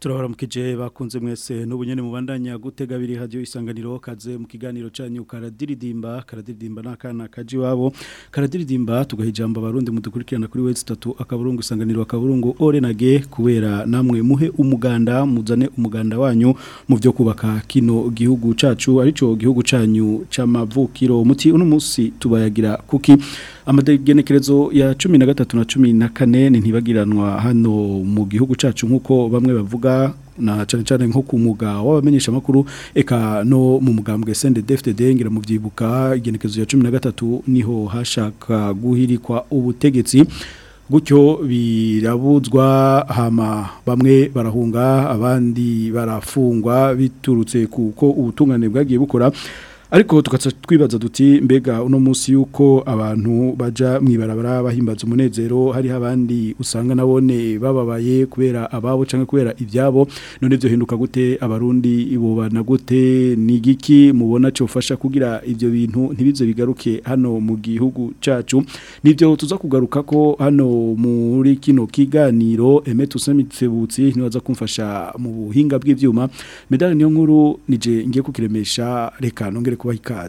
turahora mukije bakunze mwese n'ubunyene mubandanya gutega biri radio isanganiro kaze mu kiganiro canyu karadiridimba karadiridimba nakana kaji wabo karadiridimba tugahijamba barundi mudukurikirana kuri website tatu akaburungu isanganiro akaburungu orenage kubera namwe muhe umuganda muzane umuganda wanyu mu byo kubaka kino gihugu cacu arico gihugu canyu camavukiro muti uno musi tubayagira kuki amagenekerezo ya cumi na gatatu na cumi na kane ntibagiranwa hano mu gihugu cacu nk'uko bamwe bavuga na cyane cyane nko ku muga w'abamenyesha makuru eka no mu mugambwe CNDD-FDD ngira mu byibuka igenekezo ya 13 niho hashaka guhirikwa ubutegetsi gutyo birabuzwa hama bamwe barahunga abandi barafungwa biturutse kuko ubutungane bwagiye bukora ariko tugatsa twibaza duti mbega uno munsi yuko abantu baja mwibarabara bahimbaza umunezero hari abandi usanga nabone bababaye kubera ababo canke kubera ibyabo none byo hinduka gute abarundi bobana gute ni giki mubona cyo ufasha kugira ibyo bintu ntibizo bigaruke hano mu gihugu cacu nibyo tuza kugaruka ko hano muri kino kiganiro eme Usamitzebutsi niwaza kumfasha mu buhinga bw'ivyuma medali niyo nkuru nije ngiye kukiremesha reka nongere público, a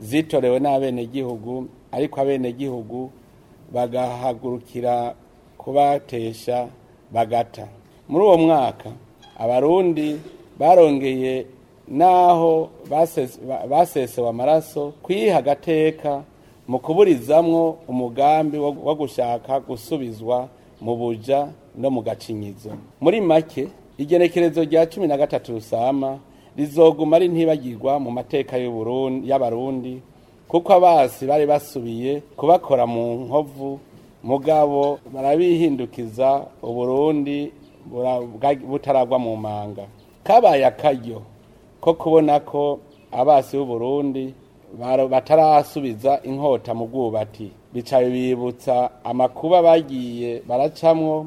zitorewe n'abenegihugu ariko abenegihugu bagahagurukira kubatesha bagata muri uwo mwaka abarundi barongeye n'aho basesewe amaraso kwiha agateka mu kuburizamwo umugambi wo gushaka gusubizwa mu buja no mu gacinyizo muri make igenekerezo rya cumi na gatatu rusama rizoguma ari ntibagirwa mu mateka y'abarundi kuko abasi bari basubiye kubakora mu nkovu mugabo barabihindukiza uburundi butaragwa mu manga kabaye akaryo ko kubona ko abasi b'uburundi batarasubiza inkota mu bwubati bicaye bibutsa amakuba bagiye baracamwo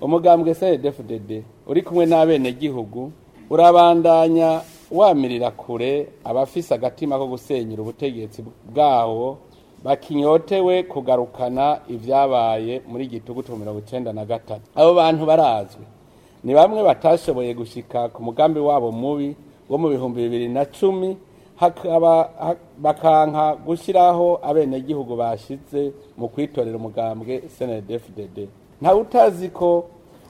umugambwe cndfdd uri kumwe n'abenegihugu urabandanya wamirira kure abafise agatima ko gusenyera ubutegetsi bwawo bakinyotewe kugarukana ibyabaye muri gitugutu mirongo icyenda na gatatu abo bantu barazwi ni bamwe batashoboye gushika ku mugambi wabo mubi wo mu bihumbi bibiri na cumi bakanka gushyiraho abenegihugu bashyitse mu kwitorera umugambwe snedfdd ntawe utazi ko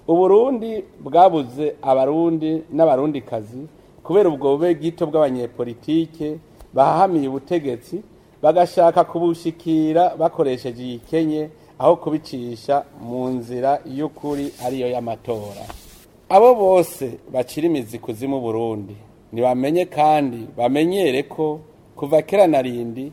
uburundi bwabuze abarundi n'abarundikazi kubera ubwo bube bwito bw'abanyepolitike bahahamiye ubutegetsi bagashaka kubushikira bakoresheje iyi kenye aho kubicisha mu nzira y'ukuri ariyo y'amatora abo bose bacira imizi kuzimu burundi ntibamenye kandi bamenyere ko kuva kera na rindi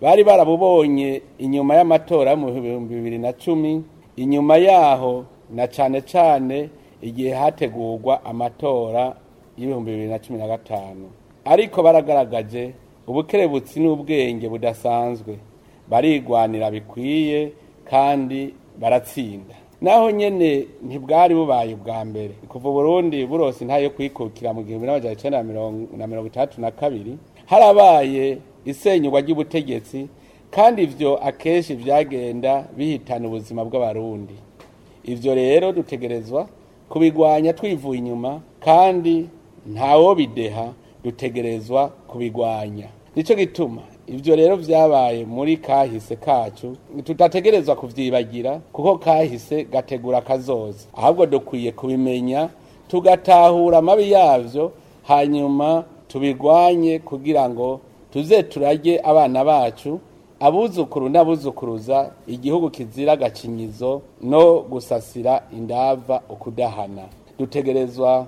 bari barabubonye inyuma y'amatora mu bihumbi bibiri na cumi inyuma yaho na cyane cyane igihe hategurwa amatora y'ibihumbi bibiri na cumi na gatanu ariko baragaragaje ubukerebutsi n'ubwenge budasanzwe barigwanira bikwiye kandi baratsinda naho nyene ntibwari bubaye ubwa mbere kuva Burundi burose ntayo kwikukira mu gihumbi n'amajana icenda na mirongo itandatu na kabiri harabaye isenyurwa ry'ubutegetsi kandi ibyo akenshi byagenda bihitana ubuzima bw'abarundi ibyo rero dutegerezwa kubigwanya twivuye inyuma kandi ntawo bideha dutegerezwa kubigwanya nicyo gituma ibyo rero byabaye muri kahise kacu tutategerezwa kubyibagira kuko kahise gategura kazoza ahubwo dukwiye kubimenya tugatahura amabi yabyo hanyuma tubirwanye kugira ngo tuze turage abana bacu abuzukuru n'abuzukuruza igihugu kizira agacinyizo no gusasira indava ukudahana dutegerezwa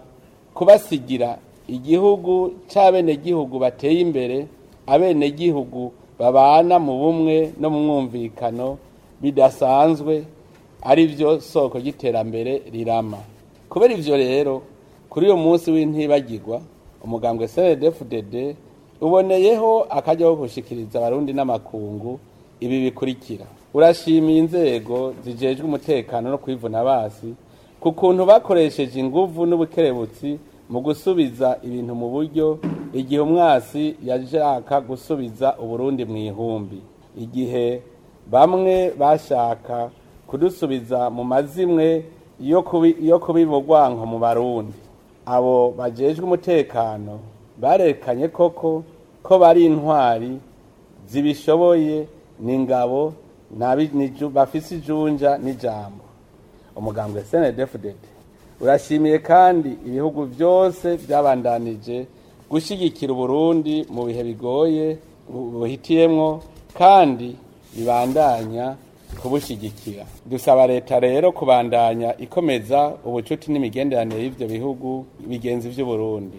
kubasigira igihugu cy'abenegihugu bateye imbere abenegihugu babana mu bumwe no mu mwumvikano bidasanzwe ari byo soko y'iterambere rirama kubera ibyo rero kuri uyu munsi w'intibagirwa umugambwe cndfdd uboneyeho akajya wo gushyikiriza abarundi n'amakungu ibi bikurikira urashimiye inzego zijejwe umutekano no kwivuna basi ku kuntu bakoresheje inguvu n'ubukerebutsi mu gusubiza ibintu mu buryo igihe umwasi yashaka gusubiza uburundi mu ihumbi igihe bamwe bashaka kudusubiza mu mazimwe yo kubivugwa nko mu barundi abo bagejwe umutekano barekanye koko ko bari intwari zibishoboye n'ingabo bafise ijunja n'ijambo umugambwe senedefudede urashimiye kandi ibihugu byose byabandanije gushyigikira uburundi mu bihe bigoye buhitiyemo kandi bibandanya kubushyigikira dusaba leta rero kubandanya ikomeza ubucuti n'imigenderanire y'ibyo bihugu bigenzi by'uburundi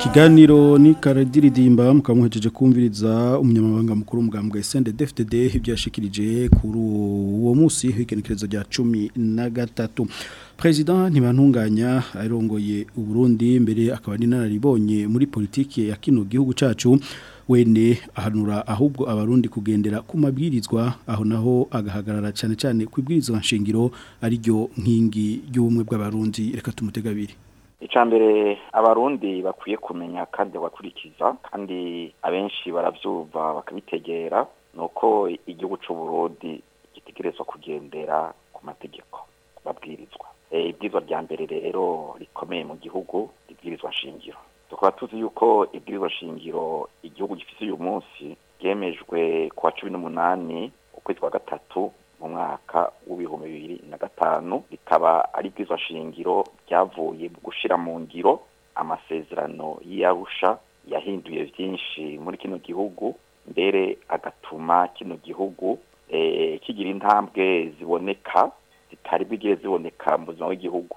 ikiganiro ni karadiridimba mukamuhejeje kumviriza umunyamabanga mukuru w'umugambwe sendede FTD ibyo yashikirije kuri uwo munsi w'ikenekerezo rya cumi na gatatu perezida ntibantunganya arongoye Burundi mbere akaba n'inararibonye muri politiki ya kino gihugu cyacu wene ahanura ahubwo abarundi kugendera kumabwirizwa aho naho agahagarara cyane cyane ku ibwirizwa nshingiro ariryo nkingi y'ubumwe bw'abarundi reka tumutega icya mbere abarundi bakwiye kumenya kandi bakurikiza kandi abenshi barabyumva bakabitegera ni uko igihugu cy'uburundi gitegerezwa kugendera ku mategeko babwirizwa eh, ibwirizwa rya mbere rero rikomeye mu gihugu ribwirizwa shingiro tukaba tuzi yuko ibwirizwa shingiro igihugu gifite uyu munsi ryemejwe ku cumi n'umunani ukwezi kwa gatatu mu mwaka w'ibihumbi bibiri na gatanu rikaba ari bwiza shingiro ryavuye mu gushyira mu ngiro amasezerano y'iyarusha yahinduye byinshi muri kino gihugu mbere agatuma kino gihugu eh, kigira intambwe ziboneka zitari bwigire ziboneka mu buzima bw'igihugu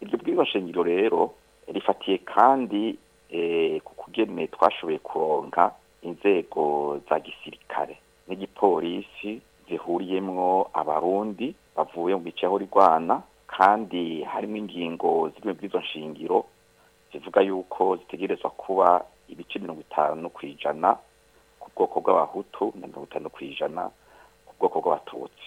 iryo bwibashingiro rero rifatiye kandi e, ku kugene twashoboye kuronka inzego za gisirikare n'igipolisi zihuriyemo abarundi bavuye mu bice aho rwana kandi harimo ingingo zimwe bw'izo nshingiro zivuga yuko zitegerezwa kuba ibice mirongo itanu ku ijana ku bwoko bw'abahutu na mirongo itanu ku ijana ku bwoko bw'abatutsi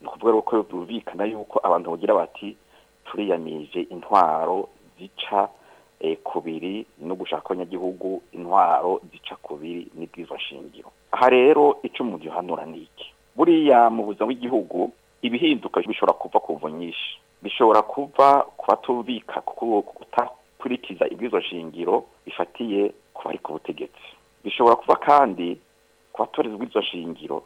ni ukuvuga rero ko byumvikana yuko abantu bagira bati turiyamije intwaro zica eh, kubiri no gushaka abanyagihugu intwaro zica kubiri n'ibwirizwa shingiro aha rero icyo umuduhanura ni iki buriya mu buzima bw'igihugu ibihinduka bishobora kuva ku mvu nyinshi bishobora kuva ku batubika kutakurikiza iby'izo shingiro bifatiye ku bari ku butegetsi bishobora kuva kandi ku batorezwa izo shingiro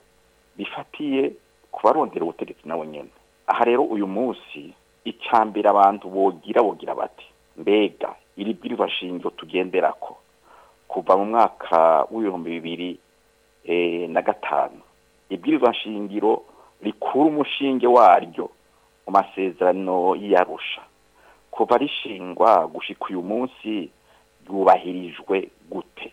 bifatiye ku barondera ubutegetsi nabo nyine aha rero uyu munsi icambere abantu bogira bogira bati mbega iri bwiriza shingiro tugendera ko kuva mu mwaka w'ibihumbi bibiri eh, na gatanu ibwirizwa shingiro rikura umushinge waryo mu masezerano y'iyarusha kuva rishingwa gushika uyu munsi ryubahirijwe gute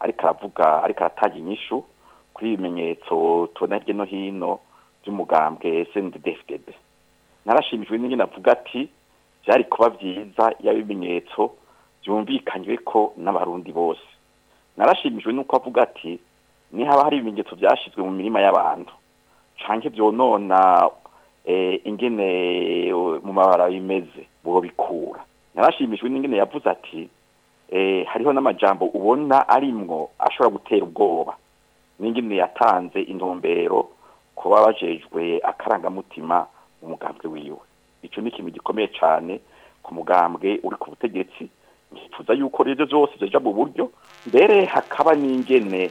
ariko aravuga ariko aratanga inyishu tw'ibimenyetso tubona hirya no hino by'umugambwe sendidefuded narashimishijwe n'ingene avuga ati byari kuba byiza iyo ibimenyetso byumvikanywe ko n'abarundi bose narashimishijwe n'uko avuga ati ni haba hari ibimenyetso byashyizwe mu mirima y'abantu cyangwa byonona eh, ingene eh, mu mabara bimeze bobikura narashimishijwe n'ingene yavuze ati eh, hariho n'amajambo ubona arimwo ashobora gutera ubwoba n'ingimwe yatanze intumbero kuba bajejwe akarangamutima mu mugambwe wiwe icyo ni ikintu gikomeye cyane ku mugambwe uri ku butegetsi nifuza yuko rero zose zijya mu buryo mbere hakaba n'ingene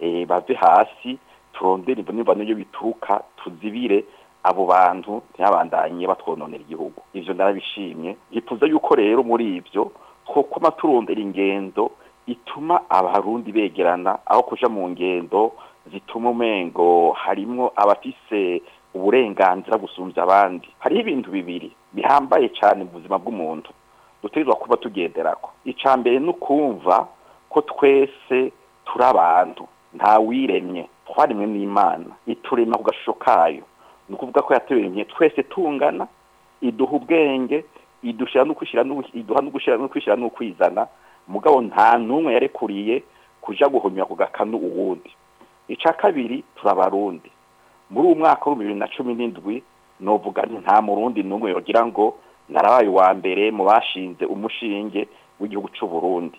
eh, bave hasi turondere imvano niyo bituruka tuzibire abo bantu ntibabandanye batwononera igihugu ibyo narabishimye bifuza yuko rero muri ibyo two kuba ingendo ituma abarundi begerana aho kuja mu ngendo zituma umengo harimo abafise uburenganzira gusumbya abandi hari ibintu bibiri bihambaye cyane mu buzima bw'umuntu dutegerezwa kuba tugenderako icya mbere ni ukumva ko twese turi abantu ntawiremye twaremwe n'imana iturema ku gashusho kayo ni ukuvuga ko yaturemye twese tungana iduha ubwenge idushyira no kwishyira no kwishyira no kwizana mugabo nta n'umwe yarekuriye kujya guhonyura ku gakanu uwundi icya kabiri turabarundi muri uwo mwaka wa bibiri na cumi n'indwi novuga nta murundi n'umwe yogira ngo narabaye uwa mbere mu bashinze umushinge w'igihugu cy'u Burundi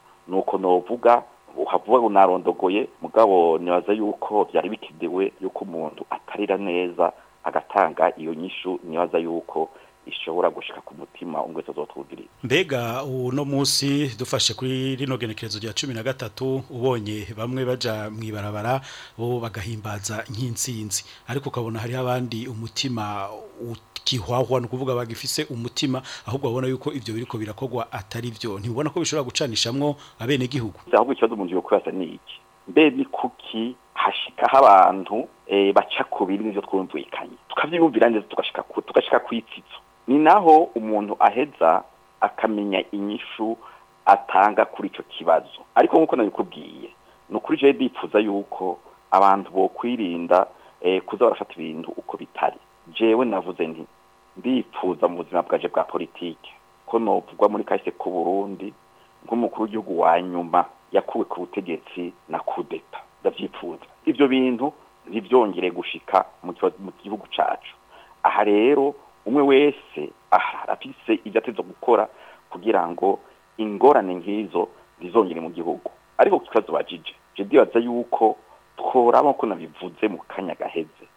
ni uko navuga havuga ngo narondogoye mugabo nibaza yuko byari bikenewe yuko umuntu atarira neza agatanga iyo nyishu nibaza yuko ishobora gushika ku mutima umwe tuzotwugiriza mbega uno munsi dufashe kuri rino genekerezo rya gatatu ubonye bamwe bajya mu ibarabara bo bagahimbaza nk’insinzi. ariko ukabona hari abandi umutima kihwahwa ni ukuvuga bagifise umutima ahubwo babona yuko ibyo biriko birakogwa atari byo ntibona ko bishobora gucanishamo abene gihugu ahubwo ikibazo umuntu yokurasa ni iki mbe ni kuki hashikaho abantu eh, baca ku bintu ibyo twumvikanye tukabyiyumvira neza tugashika ku itsitso ni naho umuntu aheza akamenya inyishu atanga kuri icyo kibazo ariko nk'uko nabikubwiye ni ukuri jewe bipfuza yuko abantu bo kwirinda eh, kuza barafata ibintu uko bitari jewe navuze nti ndipfuza mu buzima bwaje bwa politiki ko novugwa muri kahise ku burundi nk'umukuru w'igihugu wa nyuma yakuwe ku butegetsi na kudeta ndabyipfuza ibyo bintu ntibyongere gushika mu gihugu cyacu aha rero umwe wese afise ibyo ateze gukora kugira ngo ingorane nk'izo ntizongere mu gihugu ariko ku kibazo bajije ndibaza yuko tworamo ko nabivuze mu kanya gaheze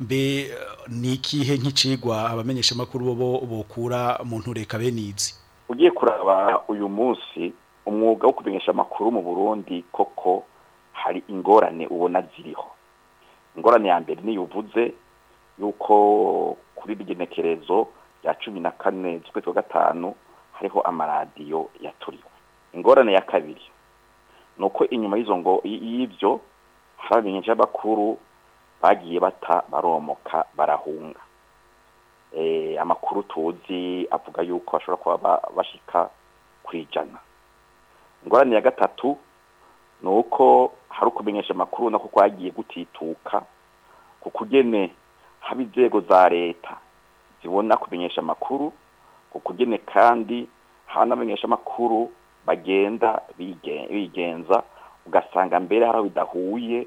mbe ni ikihe nk'icigwa abamenyeshamakuru bo bokura mu ntureka benizi ugiye kuraba uyu munsi umwuga wo kumenyesha amakuru mu burundi koko hari ingorane ubona ziriho ingorane ya mbere niyo uvuze yuko kuri igenekerezo rya cumi na kane z'ukwezi kwa gatanu hariho amaradiyo yaturiwe ingorane ya kabiri ni uko inyuma y'ibyo hari abamenyesha bakuru bagiye bata baromoka barahunga eh, amakuru tuzi avuga yuko bashobora kuba bashika ku ijana ingorane ya gatatu Nuko hari ukumenyesha amakuru nako kwagiye gutituka kuko kugene haba inzego za leta zibona kumenyesha amakuru kuko ugene kandi haba amakuru bagenda bigenza ugasanga mbere hari aho bidahuye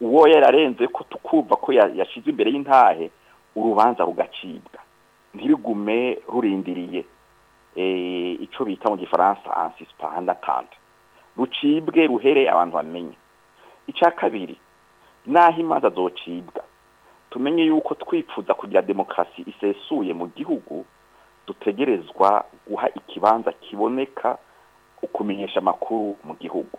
uwo yararenze ko tukumva ko yashyize imbere y'intahe urubanza rugacibwa ntibigume rurindiriye eh, icyo bita mu gifaransa ansisipahanda tante rucibwe ruhere abantu bamenye icya kabiri n'aho imanza zocibwa tumenye yuko twifuza kugira demokarasi isesuye mu gihugu dutegerezwa guha ikibanza kiboneka ukumenyesha amakuru mu gihugu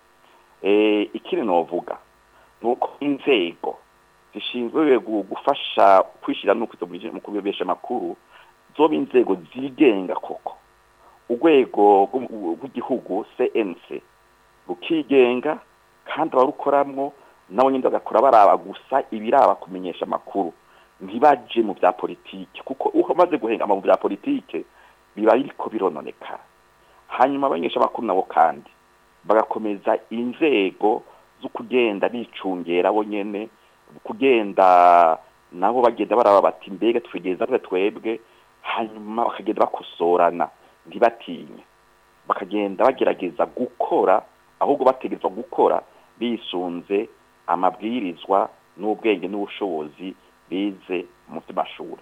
ni uko inzego zishinzwe gufasha kwishyira no mu kuyobesha amakuru zoba inzego zigenga koko urwego rw'igihugu cnc rukigenga kandi abarukoramo nabo nyine bagakora baraba gusa ibiraba kumenyesha amakuru ntibaje mu bya politiki kuko umaze guhengama mu bya politiki biba biriko birononekara hanyuma abanyesha amakuru nabo kandi bagakomeza inzego zo kugenda bicungera bo nyene kugenda nabo bagenda baraba bati mbega twigeza twe twebwe hanyuma bakagenda bakosorana ntibatinye bakagenda bagerageza gukora ahubwo bategerezwa gukora bisunze amabwirizwa n'ubwenge n'ubushobozi bize mu by'amashuri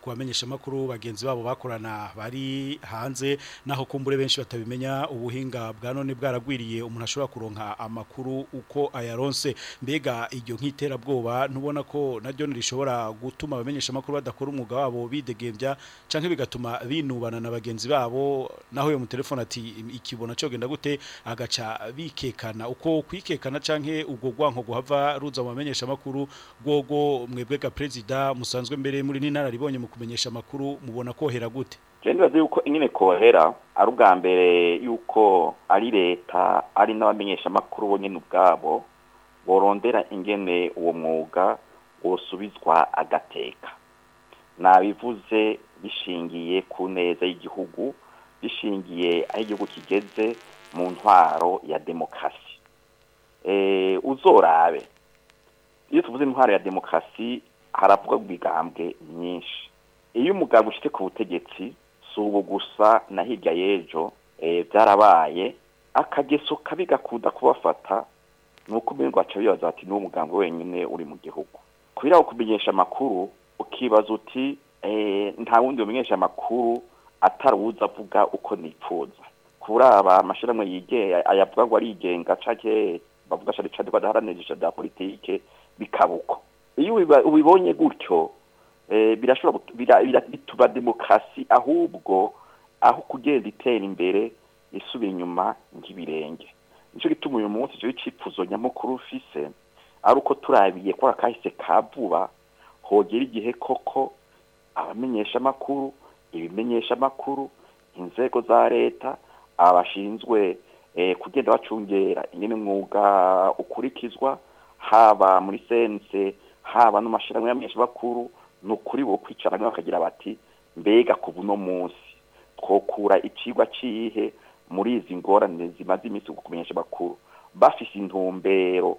kubamenyesha amakuru bagenzi babo bakorana bari hanze naho kumbure benshi batabimenya ubuhinga bwa none bwaragwiriye umuntu ashobora kuronka amakuru uko ayaronse mbega iryo nk'iterabwoba ntubona ko naryo rishobora gutuma abamenyesha badakora umwuga wabo bidegembya cyangwa bigatuma binubana na bagenzi babo naho mu telefone ati ikibona cyo genda gute agaca bikekana uko kwikekana canke ubwo gwanko guhava ruza mamenyesha makuru gogo mwebwe ga president musanzwe mbere muri n'intara ribonye mu kumenyesha makuru mubona kohera gute Jendaze yuko nyine kohera ari ubwa mbere yuko ari leta ari n'abamenyesha makuru bo nyine ubwabo borondera ingene uwo mwuga wosubizwa agateka nabivuze bishingiye ku neza y'igihugu bishingiye aho igihugu kigeze mu ntwaro ya demokarasi eh, uzorabe iyo tuvuze intwaro ya demokarasi haravugwa imigambwe nyinshi iyo umugabo ushyitse ku butegetsi si ubu gusa na hirya y'ejo eh, byarabaye akageso kabi gakunda kubafata ni uko umuntu wacu bibaza ati n'uwo muganga wenyine uri mu gihugu kubera kumenyesha amakuru ukibaza uti Eh, nta wundi umenyesha amakuru atari avuga uko nipfuza aba amashyirahamwe yigenga ayavuga ngo arigenga cake bavuga shari cade badaharanira ijisho rya politike bikaba uko iyo ubibonye gutyo eh, birashobora bituma demokarasi ahubwo aho kugenda itera imbere isubira inyuma nk'ibirenge nicyo gituma uyu munsi icyo icyifuzo nyamukuru ufise ari uko turabiye ko kahise ka vuba hogera igihe koko abamenyeshamakuru ibimenyeshamakuru inzego za leta abashinzwe eh, kugenda bacungera ingene mwuga ukurikizwa haba muri sense haba no mashirahamwe y'amenyeshamakuru ni ukuri bo kwicara bakagira bati mbega ku buno munsi twokura icigwa cihe muri izi ngorane zimaze iminsi ku kumenyesha bakuru bafise intumbero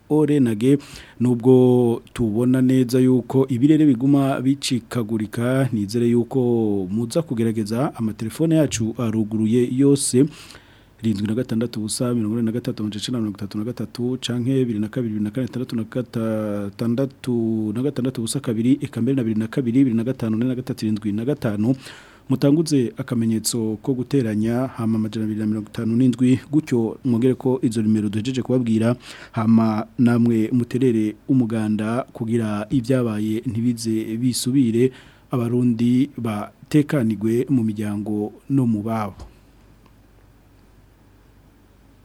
orenage nubwo tubona neza yuko ibirere biguma bicikagurika nizere yuko muza kugerageza amatelefone yacu aruguruye yose irindwi na gatandatu ubusa mirongo ine na gatatu amajana icyenda mirongo itatu na gatatu canke bibiri na kabiri bibiri na kane itandatu na gatandatu na gatandatu ubusa kabiri eka mbere na bibiri na kabiri bibiri na gatanu na gatatu irindwi na gatanu mutanguze akamenyetso ko guteranya hama amajana abiri na mirongo itanu n'indwi gutyo mwongere ko izo nimero duhejeje kubabwira hama namwe muterere umuganda kugira ibyabaye ntibize bisubire abarundi batekanigwe mu miryango no mu babo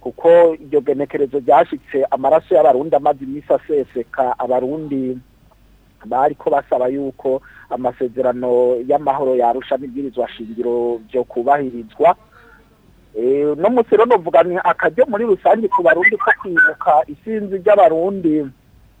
kuko iryo genekerezo ryashyitse amaraso y'abarundi amaze iminsi aseseka abarundi bari ko basaba yuko amasezerano y'amahoro yarusha n'ibwirizwa shingiro byo kubahirizwa eh, no munsi rero novuga ni akaryo muri rusange ku barundi ko kwibuka isinzi ry'abarundi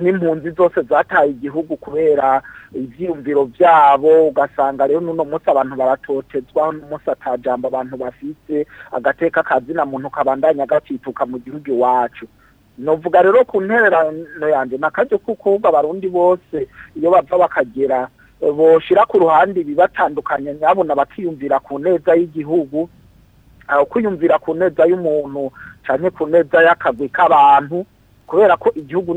n'impunzi zose zataye igihugu kubera ibyiyumviro byabo ugasanga rero n'uno munsi abantu baratotezwa n'umunsi atajamba abantu bafite agateka kazina muntu kabandanya gacituka mu gihugu iwacu novuga rero ku ntererano yanjye ni akaryo kuko abarundi bose iyo bapfa bakagera boshira ku ruhande ibibatandukanye nyabona bakiyumvira ku neza y'igihugu kwiyumvira ku neza y'umuntu cyane ku neza y'akagwi k'abantu kubera ko igihugu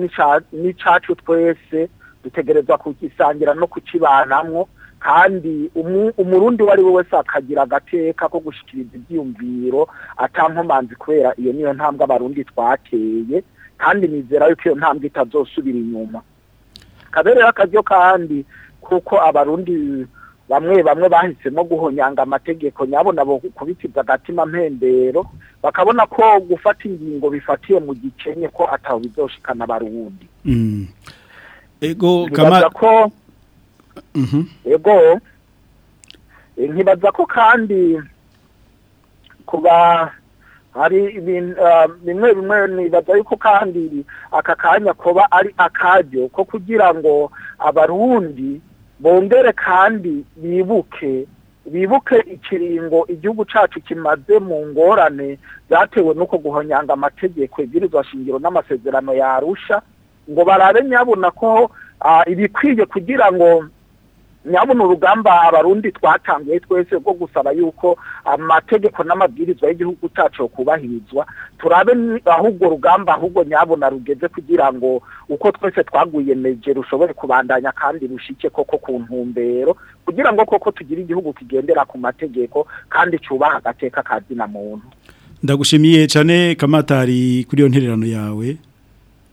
n'icacu twese dutegerezwa kugisangira no kukibanamo kandi umurundi uwo ari we wese akagira agateka ko gushyikiriza ibyiyumviro atankomanzi kubera iyo niyo ntambwe abarundi twateye kandi nizera yuko iyo ntambwe itazosubira inyuma kaberera akaryo kandi kuko abarundi bamwe bamwe bahisemo guhonyanga amategeko nyabona bo kubitiza agatima mpembero bakabona ko gufata ingingo bifatiye mu gikenye ko ataho bizoshikana abarundi mm. ego kamara ko Mm-hmm. yego nkibaza ko kandi kuba hari uh, bimwe bimwe nibaza yuko kandi aka kanya kuba ari akaryo ko kugira ngo abarundi bongere kandi bibuke bibuke ikiringo igihugu cyacu kimaze mu ngorane zatewe n'uko guhonyanga amategeko ibwirizwa shingiro n'amasezerano yarusha ngo barabe nyabona ko uh, ibikwiye kugira ngo nyabona urugamba abarundi twatangiye twese rwo gusaba yuko amategeko n'amabwiriza y'igihugu cyacu kubahirizwa turabe ahubwo urwo rugamba ahubwo nyabona rugeze kugira ngo uko twese twaguyemeje rushobore kubandanya kandi rushike koko ku ntumbero kugira ngo koko tugire igihugu kigendera ku mategeko kandi cyubaha agateka kazina muntu ndagushimiye cyane kamatari kuri iyo ntererano yawe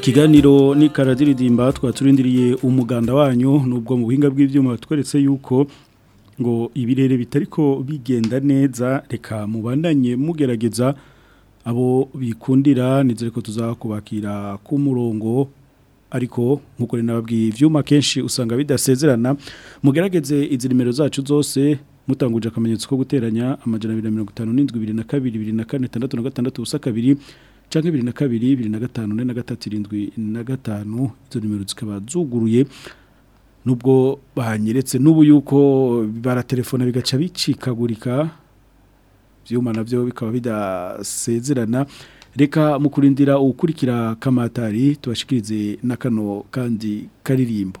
kiganiro amahoro ni karadiridimba twaturindiriye umuganda wanyu nubwo mu buhinga bw'ibyuma tweretse yuko ngo ibirere bitariko bigenda neza reka mubandanye mugerageza abo bikundira nizere ko tuzakubakira ku murongo ariko nk'uko nababwiye ibyuma kenshi usanga bidasezerana mugerageze izi nimero zacu zose mutanguje akamenyetso ko guteranya amajana abiri na mirongo itanu n'indwi ibiri na kabiri ibiri na kane itandatu na gatandatu ubusa kabiri cyangwa bibiri na kabiri ibiri na gatanu na gatatu irindwi na gatanu izo nimero zikaba zuguruye nubwo bahanyeretse n'ubu yuko baratelefona bigaca bicikagurika byuma nabyo bikaba bidasezerana reka mu kurindira ukurikira kamatari tubashikirize na kano kandi karirimbo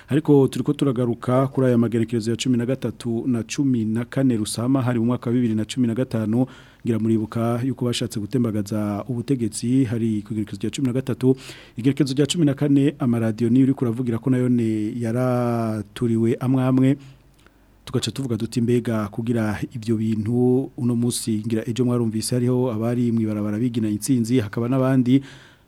ariko turiko turagaruka kuri aya magerekerezo ya 13 na 14 rusama hari mu mwaka wa 2015 ngira muribuka yuko bashatse gutembagaza ubutegetsi hari ku igerekezo rya cumi na gatatu igerekezo rya cumi na kane amaradiyo niyo uri kuravugira ko nayo yaraturiwe amwamwe amwe tugaca tuvuga duti mbega kugira ibyo bintu uno munsi ngira ejo mwarumvise hariho abari mu bigina insinzi hakaba n'abandi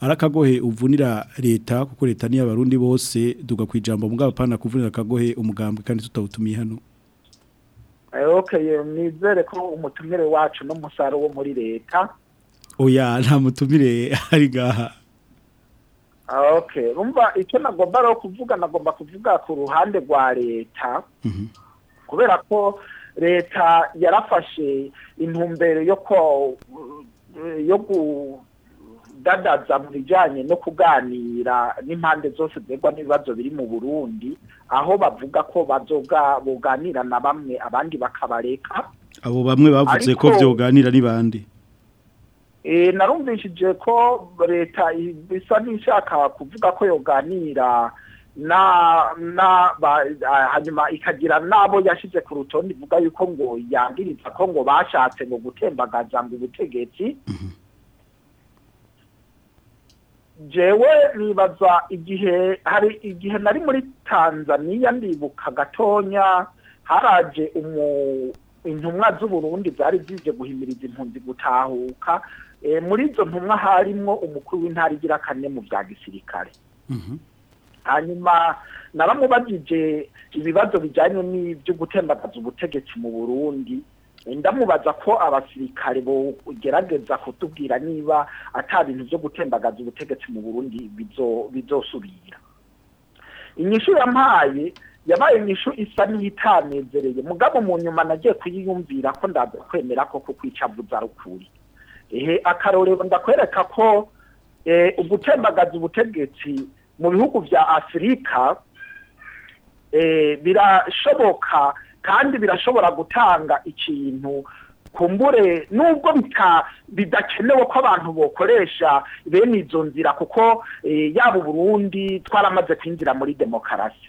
ari akagohe uvunira leta kuko leta ni iy'abarundi bose duga ku ijambo mugabo pana kuvunira akagohe umugambwe kandi tutawutumiye hano eh, ok nizere ko umutumire wacu n'umusaruro wo muri leta oya nta mutumire ari ngaha ah, okay umva icyo nagomba ari kuvuga nagomba kuvuga ku ruhande rwa leta mhm. kubera ko leta yarafashe intumbero yo ko yo kudadaza mu bijyanye no kuganira n'impande zose zigwa n'ibibazo biri mu burundi aho bavuga ko bazoga buganira na bamwe abandi bakabareka abo bamwe bavuze ko byoganira n'ibandi Eh, narumvishije ko leta isa n'ishaka kuvuga ko yoganira na na ah, hanyuma ikagira n'abo yashyize ku rutonde ivuga yuko ngo yangiriza ko ngo bashatse ngo gutembagaza ngo ubutegetsi jewe nibaza igihe hari igihe nari muri tanzania ndibuka gatonya haraje intumwa z'uburundi zari zije guhimiriza impunzi gutahuka Eh, muri izo ntumwa harimo umukuru w'intara igira kane mu bya gisirikare mhm. hanyuma na bamwe bagije ibibazo bijyanye n'ibyo gutembaza ubutegetsi mu burundi ndamubaza ko abasirikare bogerageza kutubwira niba ata bintu byo gutembagaza ubutegetsi mu burundi bizosubira inyishu yampaye yabaye inyishu isa n'iyitanezereye mugabo mu nyuma nagiye kuyiyumvira ko ndaza kwemera ko kukwica vuza rukuri akarorero ndakwereka ko e, ugutembagaza ubutegetsi mu bihugu bya afurika e, birashoboka kandi birashobora gutanga ikintu kumbure nubwo bidakenewe ko abantu bokoresha bene izo nzira kuko e, yaba uburundi twaramaze kwinjira muri demokarasi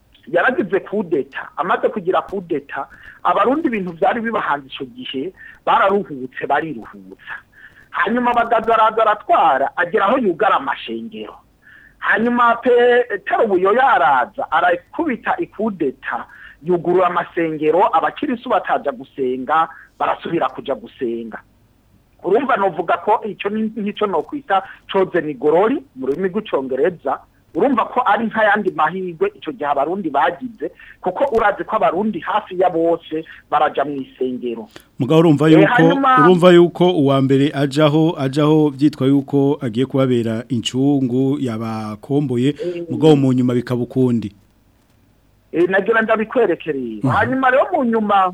yaragize kudeta amaze kugira kudeta abarundi ibintu byari bibahanze icyo gihe bararuhutse bariruhutsa hanyuma bagaza araza aratwara agera aho yugara amashengero hanyuma pe terubuyo yaraza arakubita ikudeta yugurura amasengero abakirisu batajya gusenga barasubira kujya gusenga urumva novuga ko icyo nicyo nokwita coze ni gorori mu rurimi rw'icongereza urumva ko ari nk'ayandi mahirwe icyo gihe abarundi bagize kuko urazi ko abarundi hafi ya bose barajya mu isengero mugabo urumva eh, yuko urumva yuko uwa mbere ajaho ajaho byitwa yuko agiye kubabera incungu yabakomboye eh. mugabo mu nyuma bikaba ukundi eh, nagira ndabikwerekereye mm. hanyuma rero mu nyuma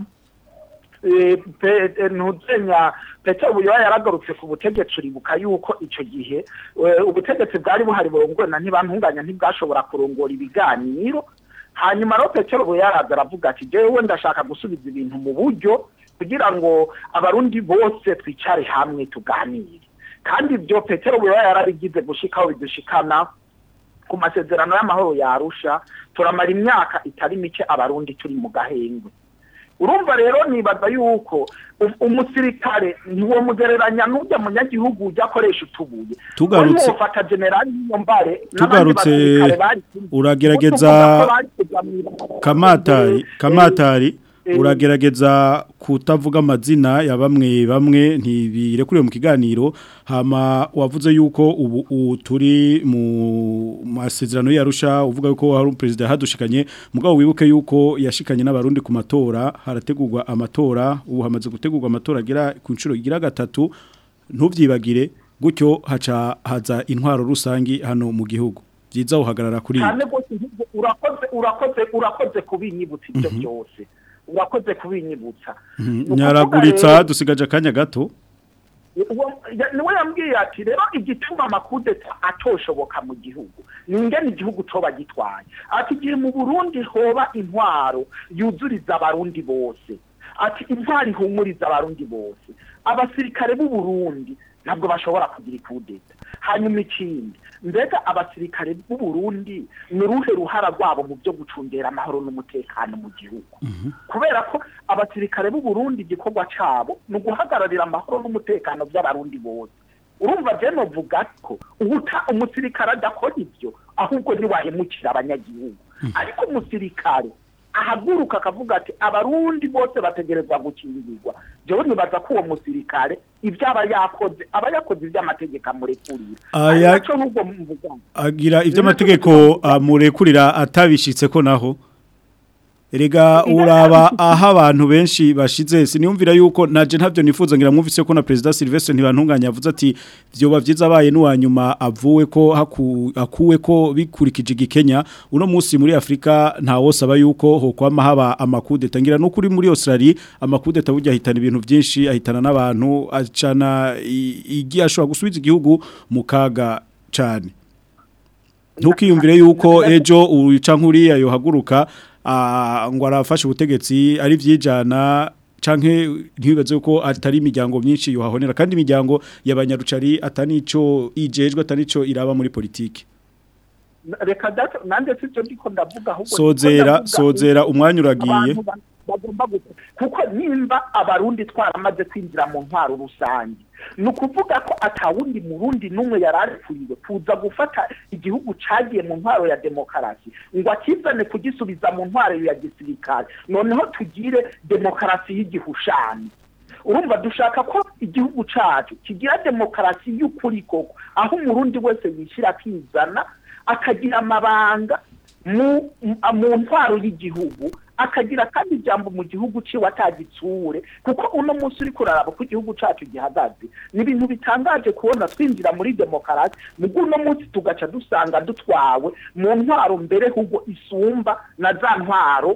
ntuzenya petero buyoba yaragarutse ku butegetsi uribuka yuko icyo gihe eh, ubutegetsi bwari buhari burongorana ntibantunganya ntibwashobora kurongora ibiganiro hanyuma rero petero buyoba yaragaragavuga ati jewe ndashaka gusubiza ibintu mu buryo kugira ngo abarundi bose twicare hamwe tuganire kandi ibyo petero buyoba yarabigize gushikaho bidushikana ku masezerano y'amahoro yarusha turamara imyaka itari mike abarundi turi mu gahengwe urumva rero nibaza yuko um-, umusirikare ntiwo mugereranya n'ujya munyagihugu ujya akoresha utubuye tugarutse ufata generali y'iyo mbare tugarutse uragerageza kamatari kamatari Eh, uragerageza kutavuga amazina ya bamwe bamwe ntibirekuriwe mu kiganiro hama wavuze yuko uturi mu masezerano yarusha uvuga yuko hari perezida hadushikanye mugabo wibuke yuko yashikanye n'abarundi ku matora harategurwa amatora ubu hamaze gutegurwa amatora agera ku nshuro igira gatatu ntubyibagire gutyo haca haza intwaro rusangi hano mu gihugu byiza uhagarara kuri urakoze urakoze urakoze kubinyibutsa ibyo mhm. byose urakoze kubinyibutsa mhm. nyaraguritsa dusigaje akanya gato niwe yambwiye ati rero igituma amakudeta atoshoboka mu gihugu ingene igihugu coba gitwaye ati igihe mu burundi hoba intwaro yuzuriza abarundi bose ati intwaro ihumuriza abarundi bose abasirikare b'uburundi ntabwo bashobora kugira ikudeta hanyuma ikindi mbega abasirikare b'u Burundi ni uruhe ruhara rwabo mu byo gucungera amahoro n'umutekano mu gihugu mhm. kubera ko abasirikare b'u Burundi igikorwa cyabo ni uguhagararira amahoro n'umutekano by'abarundi bose urumva byene uvuga ko umusirikare adakora ibyo ahubwo ntiwahemukira abanyagihugu mhm. ariko umusirikare ahaguruka akavuga ati abarundi bose bategerezwa gukingirwa jyewe ntibaza ko uwo musirikare ibyo aba yakoze aba yakoze iby'amategeko amurekurira agira iby'amategeko amurekurira atabishyitse ko naho Erega uraba aha abantu benshi bashize siniyumvira yuko naje ntavyo nifuza ngira mwumvise ko na president Sylvestre ntibantunganya yavuze ati byoba vyiza abaye nuwanyuma avuwe ko akuwe ko bikurikije igikenya uno munsi muri Afrika nta wose yuko hokwama haba amakude tangira no kuri muri Australia amakude taburya ahitana ibintu byinshi ahitana n'abantu acana igi ashobora gusubiza igihugu mu kaga cyane ntukiyumvire yuko ejo uca nk'uriya yohaguruka Ah, ngo arafashe ubutegetsi ari byijana canke ntibibaze ko atari imiryango myinshi yohahonera kandi imiryango y'abanyarucari atanico ijejwe atanico iraba muri politike reka data nande sivyo ndiko ndavuga ahubwo sozera sozera umwanyuragiye kuko nimba abarundi twaramaze kwinjira mu ntwaro rusange ni ukuvuga ko atawundi murundi n'umwe yari aripfuriwe kuza gufata igihugu cyagiye mu ntwaro ya demokarasi ngo akizane kugisubiza mu ntwaro ya gisirikare noneho tugire demokarasi y'igihushanyo urumva dushaka ko igihugu cyacu kigira demokarasi y'ukuri koko aho umurundi wese yishyira akizana akagira amabanga mu ntwaro y'igihugu akagira kandi ijambo mu gihugu ciwe watagitsure kuko uno munsi uri kuraraba ko igihugu cyacu gihagaze ni ibintu bitangaje kubona twinjira muri demokarasi mugu uno munsi tugaca dusanga dutwawe mu ntwaro mbere ahubwo isumba na za ntwaro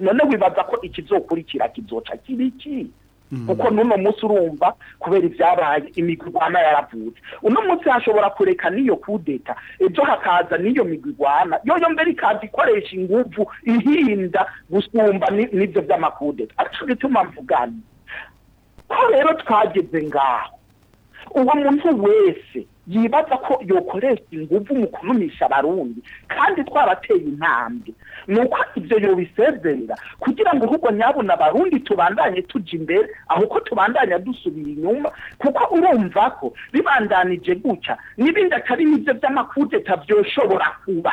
none wibaza ko ikizokurikira kizoca kibiki Mhm. kuko n'uno munsi urumva kubera ibyabaye imigwana yaravutse uno munsi hashobora kureka n'iyo kudeta ejo hakaza n'iyo migurwana yoyo mbere ikaza ikoresha inguvu ihinda gusumba n'ibyo by'amakudeta ariko gituma mvugana ko rero twageze ngaho uwo muntu wese yibaza ko yokoresha ingufu mu kunumisha abarundi kandi twabateye intambwe ni uko ibyo yobisezerera kugira ngo ahubwo nyabona abarundi tubandanye tujya imbere aho ko tubandanya dusubira inyuma kuko urumva ko bibandanije guca n'ibindi atari n'ibyo by'amakudeta byoshobora kuba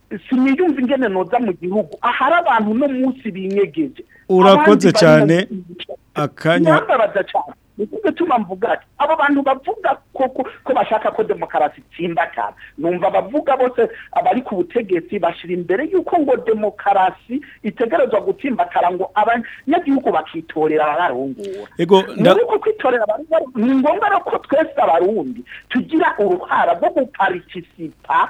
siniyumva ingene noza mu gihugu ahari abantu no munsi binyegeje urakoze cyane akanya nicyo gituma mvuga ati abo bantu bavuga ko bashaka ko demokarasi itsimbatara numva bavuga bose abari ku butegetsi bashyira imbere y'uko ngo demokarasi itegerezwa gutsimbatara ngo abanyagihugu bakitorera abararungura ni uko kwitorera abararungura ni ngombwa ko twese abarundi tugira uruhara rwo guparikisipa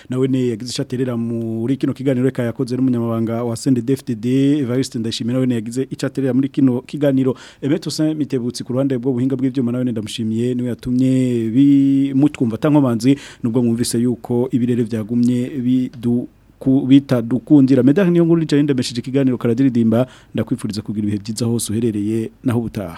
nawe ne yagize icaterera muri kino kiganiro reka yakoze n'umunyamabanga wa CNDFTD Evariste Ndashimira nawe ne yagize icaterera muri kino kiganiro Emeto Saint Mitebutsi ku ruhande bwo buhinga bw'ivyuma nawe ne ndamushimiye niwe yatumye bimutwumva tankomanzi nubwo mwumvise yuko ibirere byagumye bidu bita dukundira medari niyo nkuru nicaye ndemesheje ikiganiro karadiridimba ndakwifuriza kugira ibihe byiza hose uherereye naho ubutaha